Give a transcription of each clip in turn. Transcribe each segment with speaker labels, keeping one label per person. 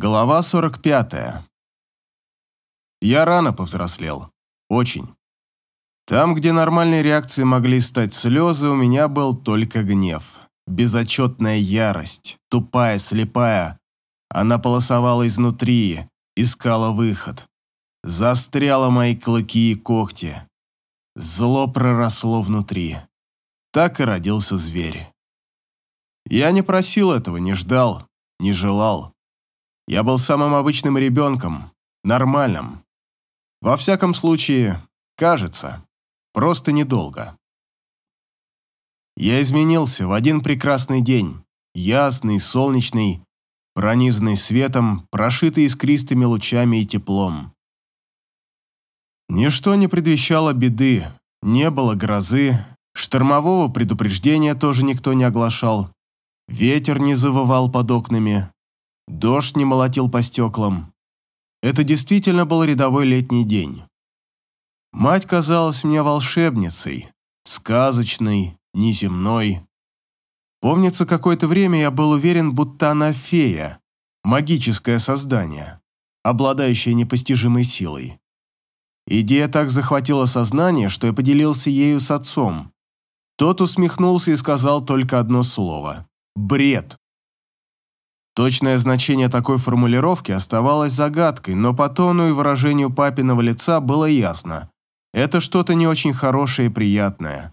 Speaker 1: Глава 45. Я рано повзрослел. Очень. Там, где нормальной реакцией могли стать слезы, у меня был только гнев. Безотчетная ярость, тупая, слепая. Она полосовала изнутри, искала выход. Застряла мои клыки и когти. Зло проросло внутри. Так и родился зверь. Я не просил этого, не ждал, не желал. Я был самым обычным ребенком, нормальным. Во всяком случае, кажется, просто недолго. Я изменился в один прекрасный день, ясный, солнечный, пронизанный светом, прошитый искристыми лучами и теплом. Ничто не предвещало беды, не было грозы, штормового предупреждения тоже никто не оглашал, ветер не завывал под окнами, Дождь не молотил по стеклам. Это действительно был рядовой летний день. Мать казалась мне волшебницей, сказочной, неземной. Помнится, какое-то время я был уверен, будто она фея, магическое создание, обладающее непостижимой силой. Идея так захватила сознание, что я поделился ею с отцом. Тот усмехнулся и сказал только одно слово – бред. Точное значение такой формулировки оставалось загадкой, но по тону и выражению папиного лица было ясно. Это что-то не очень хорошее и приятное.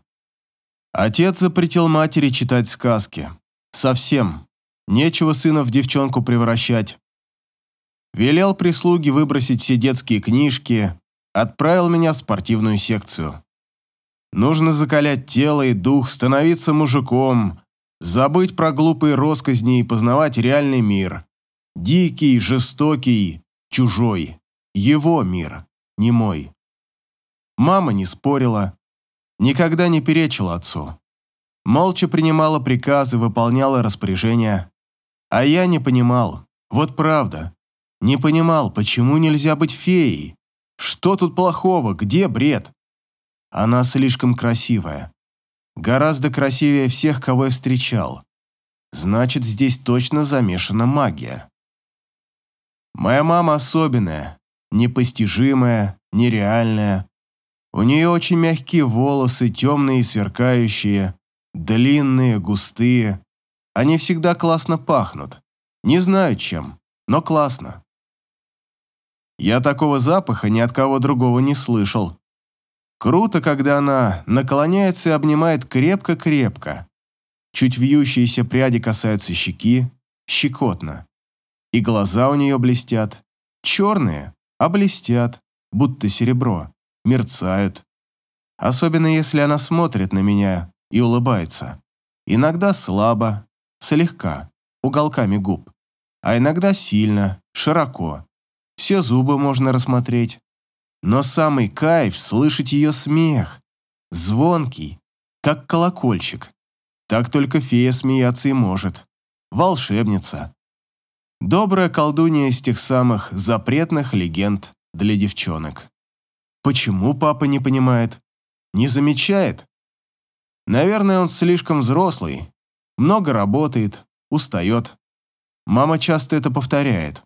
Speaker 1: Отец запретил матери читать сказки. Совсем. Нечего сына в девчонку превращать. Велел прислуге выбросить все детские книжки, отправил меня в спортивную секцию. Нужно закалять тело и дух, становиться мужиком, Забыть про глупые росказни и познавать реальный мир. Дикий, жестокий, чужой. Его мир, не мой. Мама не спорила, никогда не перечила отцу. Молча принимала приказы, выполняла распоряжения. А я не понимал, вот правда, не понимал, почему нельзя быть феей. Что тут плохого, где бред? Она слишком красивая. Гораздо красивее всех, кого я встречал. Значит, здесь точно замешана магия. Моя мама особенная, непостижимая, нереальная. У нее очень мягкие волосы, темные и сверкающие, длинные, густые. Они всегда классно пахнут. Не знаю чем, но классно. Я такого запаха ни от кого другого не слышал. Круто, когда она наклоняется и обнимает крепко-крепко. Чуть вьющиеся пряди касаются щеки, щекотно. И глаза у нее блестят. Черные, а блестят, будто серебро, мерцают. Особенно если она смотрит на меня и улыбается. Иногда слабо, слегка, уголками губ. А иногда сильно, широко. Все зубы можно рассмотреть. Но самый кайф — слышать ее смех. Звонкий, как колокольчик. Так только фея смеяться и может. Волшебница. Добрая колдунья из тех самых запретных легенд для девчонок. Почему папа не понимает? Не замечает? Наверное, он слишком взрослый. Много работает, устает. Мама часто это повторяет.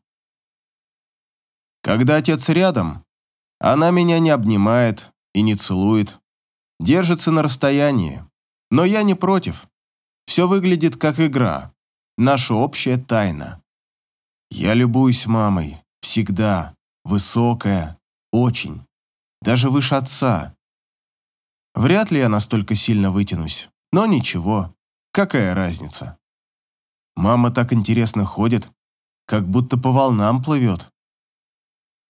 Speaker 1: Когда отец рядом, она меня не обнимает и не целует. Держится на расстоянии. Но я не против. Все выглядит как игра. Наша общая тайна. Я любуюсь мамой. Всегда. Высокая. Очень. Даже выше отца. Вряд ли я настолько сильно вытянусь. Но ничего. Какая разница? Мама так интересно ходит, как будто по волнам плывет.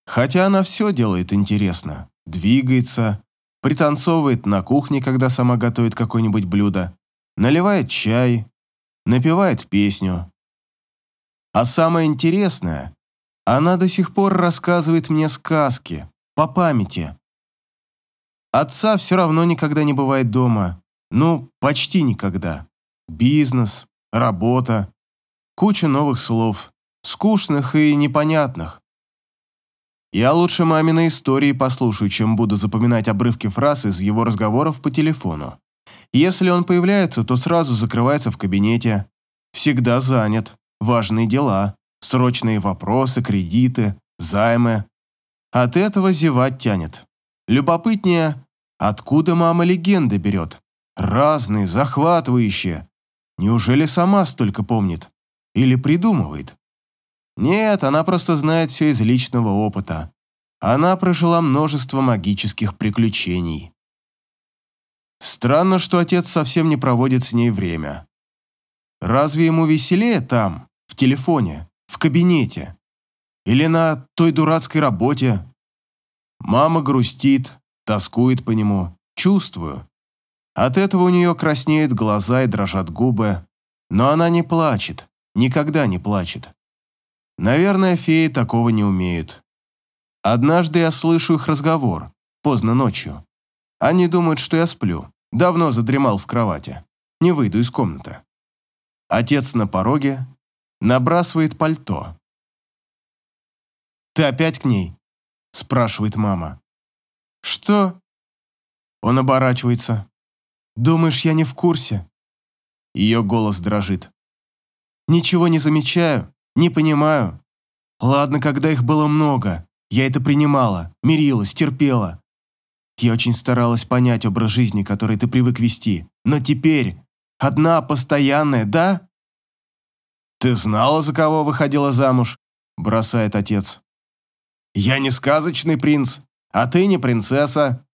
Speaker 1: Хотя она все делает интересно. Двигается, пританцовывает на кухне, когда сама готовит какое-нибудь блюдо, наливает чай, напевает песню. А самое интересное, она до сих пор рассказывает мне сказки, по памяти. Отца все равно никогда не бывает дома. Ну, почти никогда. Бизнес, работа, куча новых слов, скучных и непонятных. Я лучше маминой истории послушаю, чем буду запоминать обрывки фраз из его разговоров по телефону. Если он появляется, то сразу закрывается в кабинете. Всегда занят. Важные дела. срочные вопросы, кредиты, займы. От этого зевать тянет. Любопытнее, откуда мама легенды берет. Разные, захватывающие. Неужели сама столько помнит? Или придумывает? Нет, она просто знает все из личного опыта. Она прожила множество магических приключений. Странно, что отец совсем не проводит с ней время. Разве ему веселее там, в телефоне, в кабинете? Или на той дурацкой работе? Мама грустит, тоскует по нему, чувствую. От этого у нее краснеют глаза и дрожат губы, но она не плачет, никогда не плачет. Наверное, феи такого не умеют. Однажды я слышу их разговор, поздно ночью. Они думают, что я сплю. Давно задремал в кровати. Не выйду из комнаты. Отец на пороге набрасывает пальто. «Ты опять к ней?» – спрашивает мама. «Что?» Он оборачивается. «Думаешь, я не в курсе?» Ее голос дрожит. «Ничего не замечаю, не понимаю. Ладно, когда их было много, я это принимала, мирилась, терпела. Я очень старалась понять образ жизни, который ты привык вести. Но теперь одна постоянная, да? Ты знала, за кого выходила замуж? Бросает отец. Я не сказочный принц, а ты не принцесса.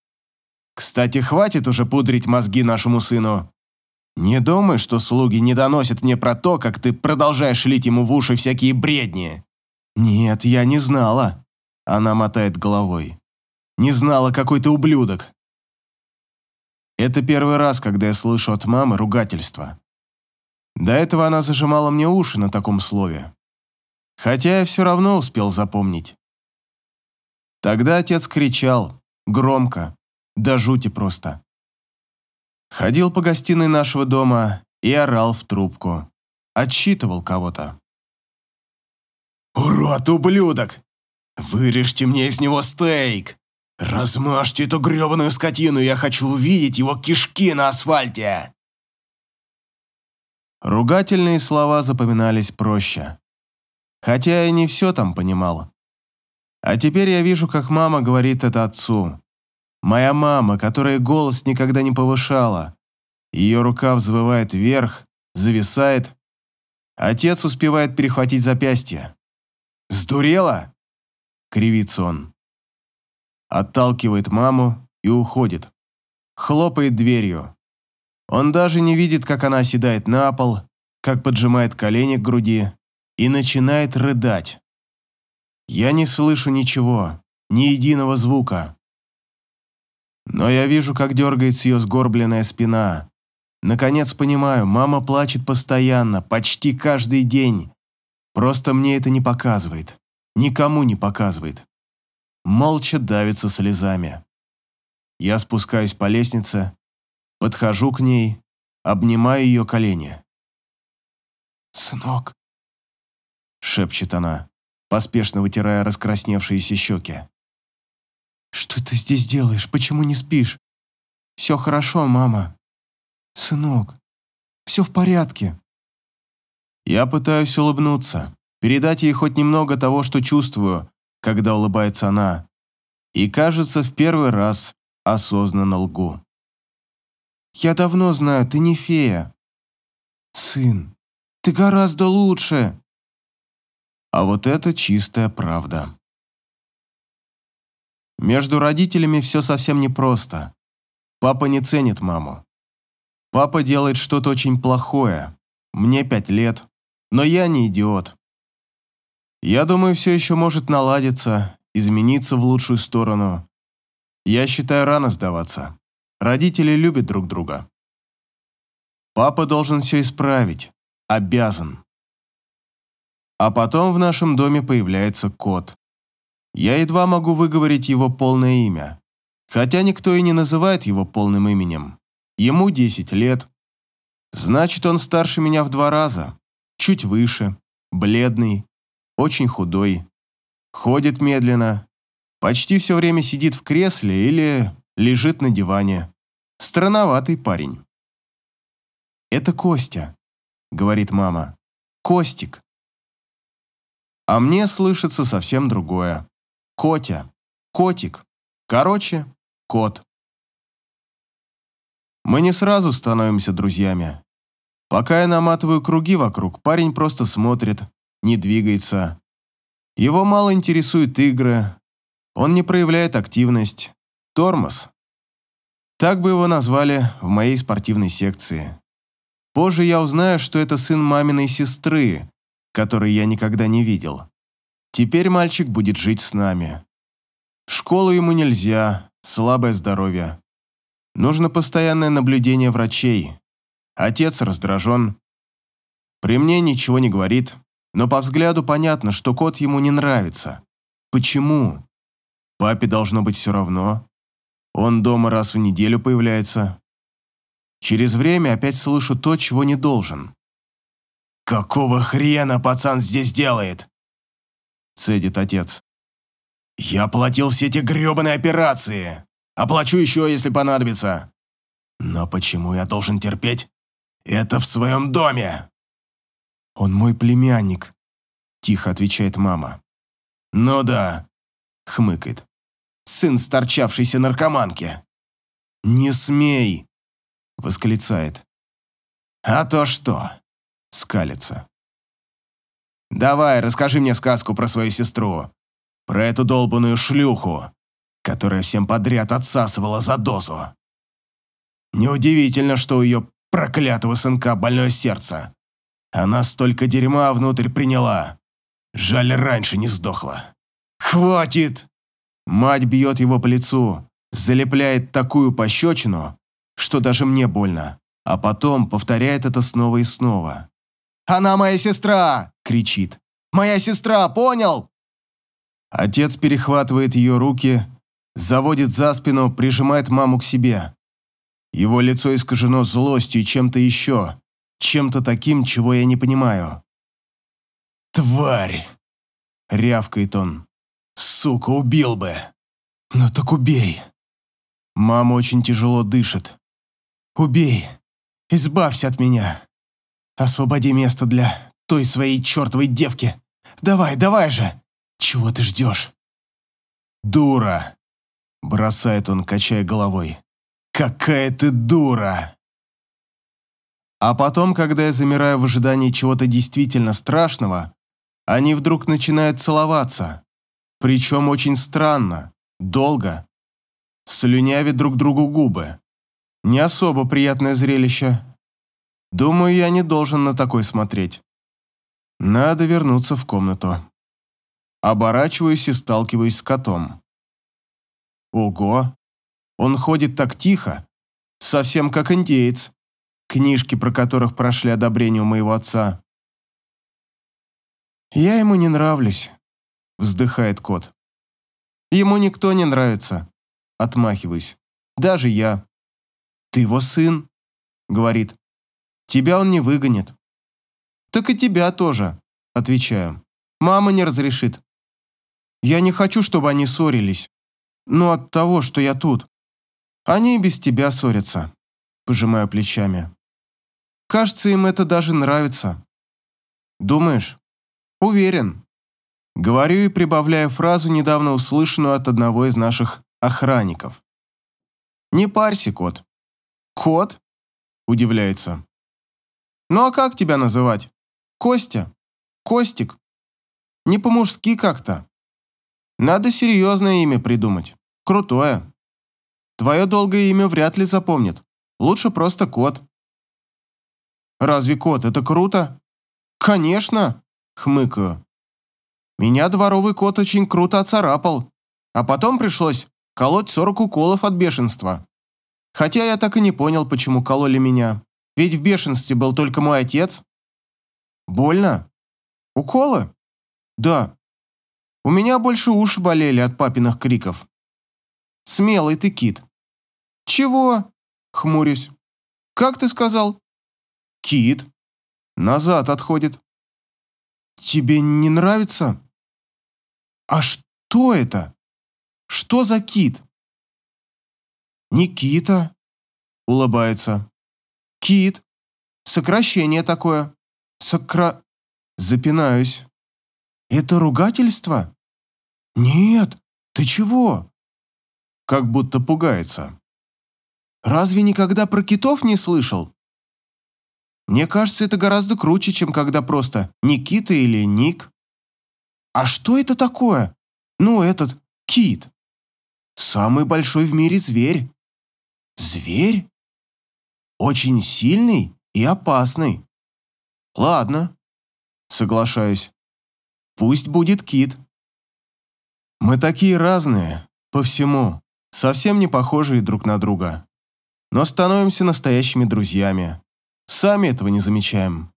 Speaker 1: Кстати, хватит уже пудрить мозги нашему сыну. Не думай, что слуги не доносят мне про то, как ты продолжаешь лить ему в уши всякие бредни. Нет, я не знала. Она мотает головой. Не знала, какой ты ублюдок. Это первый раз, когда я слышу от мамы ругательство. До этого она зажимала мне уши на таком слове. Хотя я все равно успел запомнить. Тогда отец кричал, громко, до жути просто. Ходил по гостиной нашего дома и орал в трубку. Отчитывал кого-то. «Урод, ублюдок! Вырежьте мне из него стейк! Размажьте эту гребаную скотину, я хочу увидеть его кишки на асфальте!» Ругательные слова запоминались проще. Хотя я не все там понимал. А теперь я вижу, как мама говорит это отцу. Моя мама, которая голос никогда не повышала. Ее рука взвывает вверх, зависает. Отец успевает перехватить запястье. «Сдурела?» — кривится он. Отталкивает маму и уходит. Хлопает дверью. Он даже не видит, как она оседает на пол, как поджимает колени к груди и начинает рыдать. Я не слышу ничего, ни единого звука. Но я вижу, как дергается ее сгорбленная спина. Наконец понимаю, мама плачет постоянно, почти каждый день. Просто мне это не показывает. Никому не показывает. Молча давится слезами. Я спускаюсь по лестнице, подхожу к ней, обнимаю ее колени. «Сынок», — шепчет она, поспешно вытирая раскрасневшиеся щеки. «Что ты здесь делаешь? Почему не спишь? Все хорошо, мама. Сынок, все в порядке». Я пытаюсь улыбнуться, передать ей хоть немного того, что чувствую, когда улыбается она. И, кажется, в первый раз осознанно лгу. «Я давно знаю, ты не фея». «Сын, ты гораздо лучше». А вот это чистая правда. Между родителями все совсем непросто. Папа не ценит маму. Папа делает что-то очень плохое. Мне пять лет, но я не идиот. Я думаю, все еще может наладиться, измениться в лучшую сторону. Я считаю, рано сдаваться. Родители любят друг друга. Папа должен все исправить. Обязан. А потом в нашем доме появляется кот. Я едва могу выговорить его полное имя. Хотя никто и не называет его полным именем. Ему 10 лет. Значит, он старше меня в два раза. Чуть выше, бледный, очень худой. Ходит медленно. Почти все время сидит в кресле или лежит на диване. Странноватый парень. «Это Костя», — говорит мама. «Костик». А мне слышится совсем другое. Котя. Котик. Короче, кот. Мы не сразу становимся друзьями. Пока я наматываю круги вокруг, парень просто смотрит, не двигается. Его мало интересуют игры, он не проявляет активность. Тормоз. Так бы его назвали в моей спортивной секции. Позже я узнаю, что это сын маминой сестры, которой я никогда не видел. Теперь мальчик будет жить с нами. В школу ему нельзя, слабое здоровье. Нужно постоянное наблюдение врачей. Отец раздражен. При мне ничего не говорит, но по взгляду понятно, что кот ему не нравится. Почему? Папе должно быть все равно. Он дома раз в неделю появляется. Через время опять слышу то, чего не должен. «Какого хрена пацан здесь делает?» Цедит отец. «Я платил все эти гребаные операции. Оплачу еще, если понадобится. Но почему я должен терпеть это в своем доме?» «Он мой племянник», – тихо отвечает мама. «Ну да», – хмыкает. «Сын сторчавшейся наркоманки». «Не смей!» – восклицает. «А то что?» – скалится. «Давай, расскажи мне сказку про свою сестру. Про эту долбанную шлюху, которая всем подряд отсасывала за дозу. Неудивительно, что у ее проклятого сынка больное сердце. Она столько дерьма внутрь приняла. Жаль, раньше не сдохла. «Хватит!» Мать бьет его по лицу, залепляет такую пощечину, что даже мне больно, а потом повторяет это снова и снова. «Она моя сестра!» – кричит. «Моя сестра, понял?» Отец перехватывает ее руки, заводит за спину, прижимает маму к себе. Его лицо искажено злостью и чем-то еще, чем-то таким, чего я не понимаю. «Тварь!» — рявкает он. «Сука, убил бы!» «Ну так убей!» Мама очень тяжело дышит. «Убей! Избавься от меня! Освободи место для той своей чертовой девки! Давай, давай же! Чего ты ждешь?» «Дура!» – бросает он, качая головой. «Какая ты дура!» А потом, когда я замираю в ожидании чего-то действительно страшного, они вдруг начинают целоваться. Причем очень странно, долго. Слюнявят друг другу губы. Не особо приятное зрелище. Думаю, я не должен на такой смотреть. Надо вернуться в комнату. Оборачиваюсь и сталкиваюсь с котом. Ого! Он ходит так тихо, совсем как индеец, книжки про которых прошли одобрение у моего отца. «Я ему не нравлюсь», — вздыхает кот. «Ему никто не нравится», — отмахиваюсь. «Даже я». «Ты его сын», — говорит. «Тебя он не выгонит». «Так и тебя тоже», — отвечаю. «Мама не разрешит». Я не хочу, чтобы они ссорились. Но от того, что я тут. Они и без тебя ссорятся. Пожимаю плечами. Кажется, им это даже нравится. Думаешь? Уверен. Говорю и прибавляю фразу, недавно услышанную от одного из наших охранников. Не парься, кот. Кот? Удивляется. Ну а как тебя называть? Костя? Костик? Не по-мужски как-то. Надо серьезное имя придумать. Крутое. Твое долгое имя вряд ли запомнит. Лучше просто кот. Разве кот это круто? Конечно, хмыкаю. Меня дворовый кот очень круто оцарапал, а потом пришлось колоть 40 уколов от бешенства. Хотя я так и не понял, почему кололи меня. Ведь в бешенстве был только мой отец. Больно? Уколы? Да, у меня больше уши болели от папиных криков. Смелый ты, Кит. Чего? Хмурюсь. Как ты сказал? Кит. Назад отходит. Тебе не нравится? А что это? Что за кит? Никита. Улыбается. Кит. Сокращение такое. Сокра... Запинаюсь. Это ругательство? Нет, ты чего? Как будто пугается. Разве никогда про китов не слышал? Мне кажется, это гораздо круче, чем когда просто Никита или Ник. А что это такое? Ну, этот кит. Самый большой в мире зверь. Зверь? Очень сильный и опасный. Ладно, соглашаюсь. Пусть будет кит. Мы такие разные, по всему, совсем не похожие друг на друга. Но становимся настоящими друзьями. Сами этого не замечаем.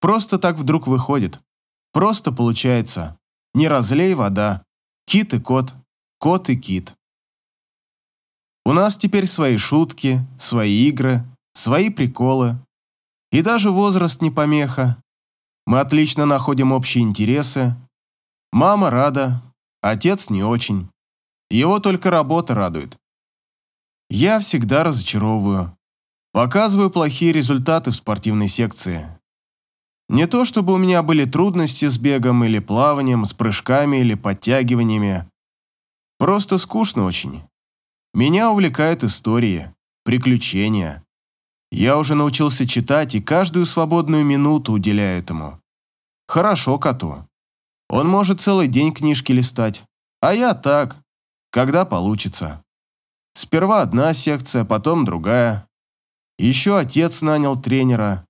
Speaker 1: Просто так вдруг выходит. Просто получается. Не разлей вода. Кит и кот. Кот и кит. У нас теперь свои шутки, свои игры, свои приколы. И даже возраст не помеха. Мы отлично находим общие интересы. Мама рада, отец не очень. Его только работа радует. Я всегда разочаровываю. Показываю плохие результаты в спортивной секции. Не то чтобы у меня были трудности с бегом или плаванием, с прыжками или подтягиваниями. Просто скучно очень. Меня увлекают истории, приключения. Я уже научился читать и каждую свободную минуту уделяю этому. Хорошо коту. Он может целый день книжки листать, а я так, когда получится. Сперва одна секция, потом другая. Еще отец нанял тренера.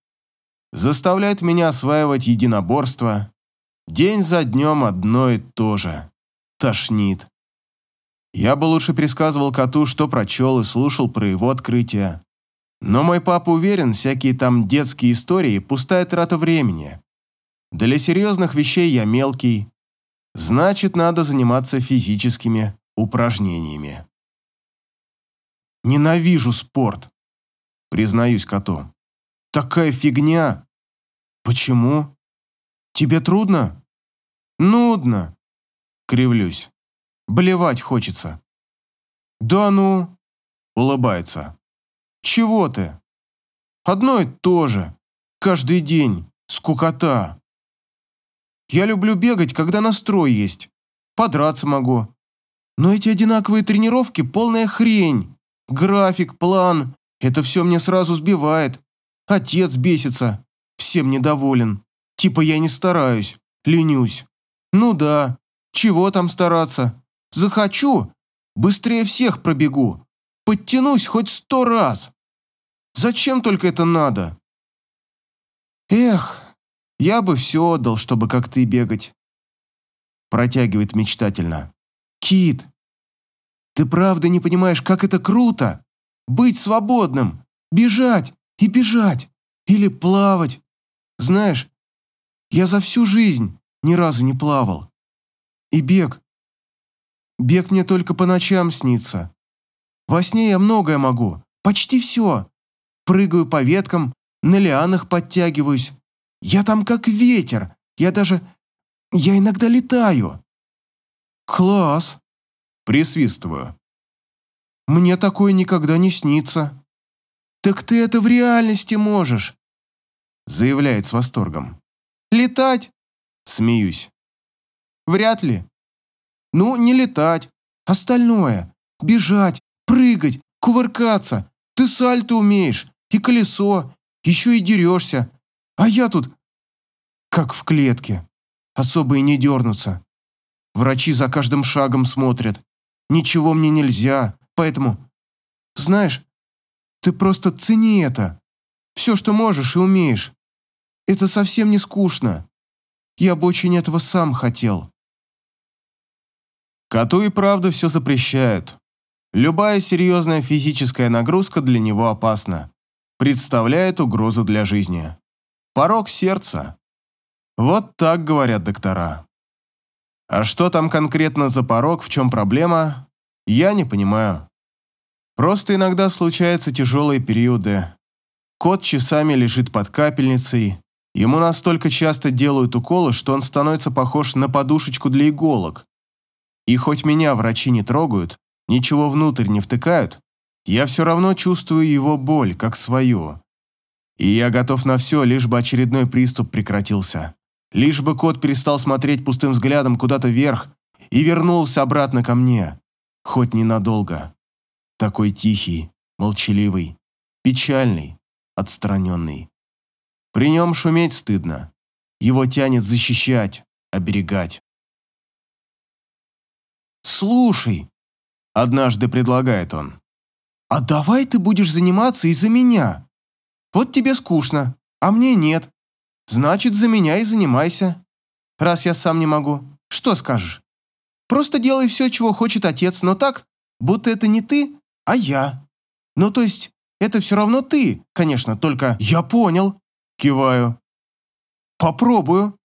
Speaker 1: Заставляет меня осваивать единоборство. День за днем одно и то же. Тошнит. Я бы лучше предсказывал коту, что прочел и слушал про его открытия. Но мой папа уверен, всякие там детские истории – пустая трата времени. Для серьезных вещей я мелкий. Значит, надо заниматься физическими упражнениями. Ненавижу спорт признаюсь коту. «Такая фигня!» «Почему? Тебе трудно?» «Нудно!» Кривлюсь. «Блевать хочется». «Да ну!» Улыбается. «Чего ты?» «Одно и то же. Каждый день. Скукота. Я люблю бегать, когда настрой есть. Подраться могу. Но эти одинаковые тренировки – полная хрень. График, план, это все мне сразу сбивает. Отец бесится, всем недоволен. Типа я не стараюсь, ленюсь. Ну да, чего там стараться? Захочу, быстрее всех пробегу. Подтянусь хоть сто раз. Зачем только это надо? Эх, я бы все отдал, чтобы как ты бегать. Протягивает мечтательно. Кит, ты правда не понимаешь, как это круто? Быть свободным, бежать и бежать, или плавать. Знаешь, я за всю жизнь ни разу не плавал. И бег. Бег мне только по ночам снится. Во сне я многое могу, почти все. Прыгаю по веткам, на лианах подтягиваюсь. Я там как ветер, я даже... Я иногда летаю. Класс. Присвистываю. Мне такое никогда не снится». «Так ты это в реальности можешь», — заявляет с восторгом. «Летать?» — смеюсь. «Вряд ли. Ну, не летать. Остальное. Бежать, прыгать, кувыркаться. Ты сальто умеешь, и колесо, еще и дерешься. А я тут как в клетке. Особо и не дернуться. Врачи за каждым шагом смотрят. Ничего мне нельзя, Поэтому, знаешь, ты просто цени это. Все, что можешь и умеешь. Это совсем не скучно. Я бы очень этого сам хотел. Коту и правда все запрещают. Любая серьезная физическая нагрузка для него опасна. Представляет угрозу для жизни. Порог сердца. Вот так говорят доктора. А что там конкретно за порог, в чем проблема, я не понимаю. Просто иногда случаются тяжелые периоды. Кот часами лежит под капельницей. Ему настолько часто делают уколы, что он становится похож на подушечку для иголок. И хоть меня врачи не трогают, ничего внутрь не втыкают, я все равно чувствую его боль, как свою. И я готов на все, лишь бы очередной приступ прекратился. Лишь бы кот перестал смотреть пустым взглядом куда-то вверх и вернулся обратно ко мне, хоть ненадолго. Такой тихий, молчаливый, печальный, отстраненный. При нем шуметь стыдно. Его тянет защищать, оберегать. «Слушай», — однажды предлагает он, «а давай ты будешь заниматься из-за меня. Вот тебе скучно, а мне нет. Значит, за меня и занимайся. Раз я сам не могу, что скажешь? Просто делай все, чего хочет отец, но так, будто это не ты, а я. Ну, то есть, это все равно ты, конечно, только я понял. Киваю. Попробую.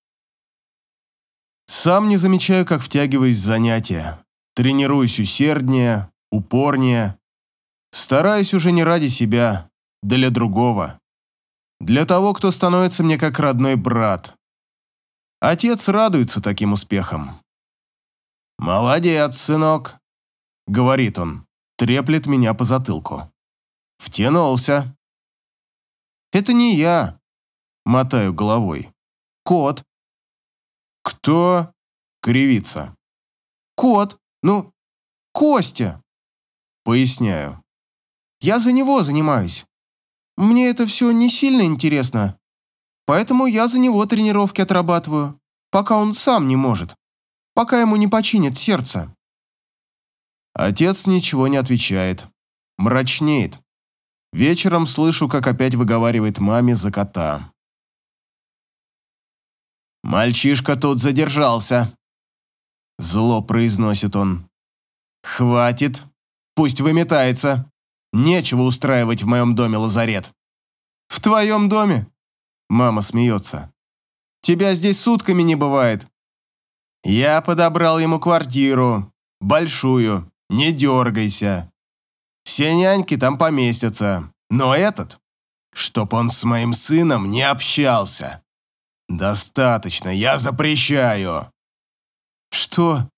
Speaker 1: Сам не замечаю, как втягиваюсь в занятия. Тренируюсь усерднее, упорнее. Стараюсь уже не ради себя, для другого. Для того, кто становится мне как родной брат. Отец радуется таким успехам. «Молодец, сынок», — говорит он, треплет меня по затылку. «Втянулся». «Это не я», — мотаю головой. «Кот». «Кто?» — кривится. «Кот, ну, Костя». Поясняю. «Я за него занимаюсь. Мне это все не сильно интересно, поэтому я за него тренировки отрабатываю, пока он сам не может, пока ему не починит сердце». Отец ничего не отвечает, мрачнеет. Вечером слышу, как опять выговаривает маме за кота. «Мальчишка тут задержался», — зло произносит он. «Хватит, пусть выметается». Нечего устраивать в моем доме лазарет. В твоем доме? Мама смеется. Тебя здесь сутками не бывает. Я подобрал ему квартиру. Большую. Не дергайся. Все няньки там поместятся. Но этот, чтоб он с моим сыном не общался. Достаточно, я запрещаю. Что?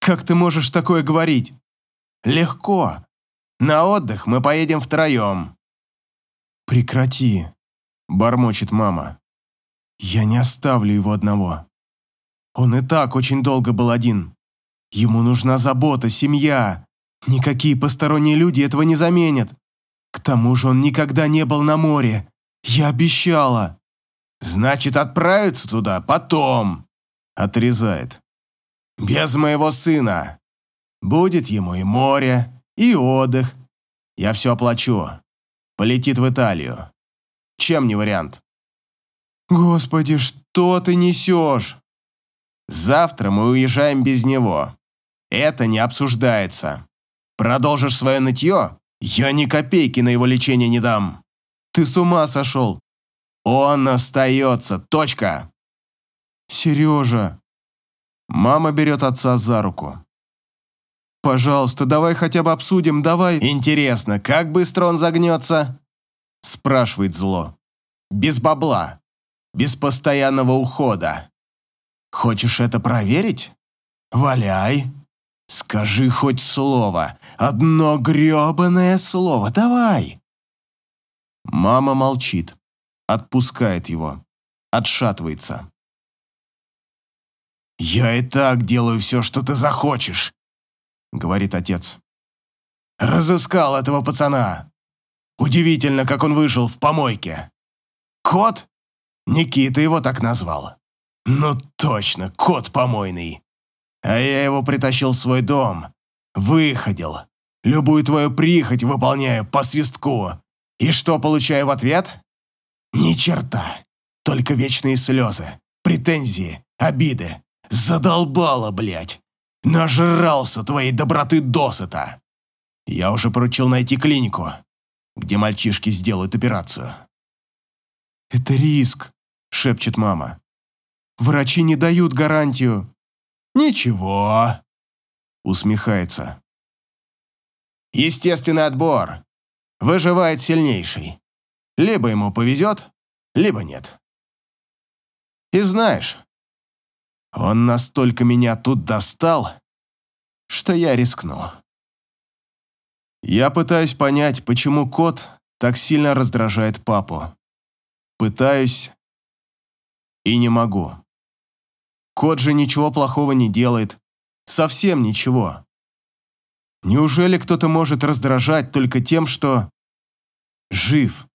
Speaker 1: Как ты можешь такое говорить? Легко. На отдых мы поедем втроем». «Прекрати», – бормочет мама. «Я не оставлю его одного. Он и так очень долго был один. Ему нужна забота, семья. Никакие посторонние люди этого не заменят. К тому же он никогда не был на море. Я обещала». «Значит, отправиться туда потом», – отрезает. «Без моего сына. Будет ему и море, и отдых. Я все оплачу. Полетит в Италию. Чем не вариант? Господи, что ты несешь? Завтра мы уезжаем без него. Это не обсуждается. Продолжишь свое нытье? Я ни копейки на его лечение не дам. Ты с ума сошел. Он остается. Точка. Сережа. Мама берет отца за руку. «Пожалуйста, давай хотя бы обсудим, давай...» «Интересно, как быстро он загнется?» Спрашивает зло. «Без бабла. Без постоянного ухода. Хочешь это проверить? Валяй. Скажи хоть слово. Одно грёбаное слово. Давай!» Мама молчит. Отпускает его. Отшатывается. «Я и так делаю все, что ты захочешь. — говорит отец. «Разыскал этого пацана. Удивительно, как он вышел в помойке. Кот? Никита его так назвал. Ну точно, кот помойный. А я его притащил в свой дом. Выходил. Любую твою прихоть выполняю по свистку. И что получаю в ответ? Ни черта. Только вечные слезы, претензии, обиды. Задолбало, блядь. Нажрался твоей доброты досыта. Я уже поручил найти клинику, где мальчишки сделают операцию. «Это риск», — шепчет мама. «Врачи не дают гарантию». «Ничего», — усмехается. «Естественный отбор. Выживает сильнейший. Либо ему повезет, либо нет. И знаешь, он настолько меня тут достал, что я рискну. Я пытаюсь понять, почему кот так сильно раздражает папу. Пытаюсь и не могу. Кот же ничего плохого не делает. Совсем ничего. Неужели кто-то может раздражать только тем, что жив?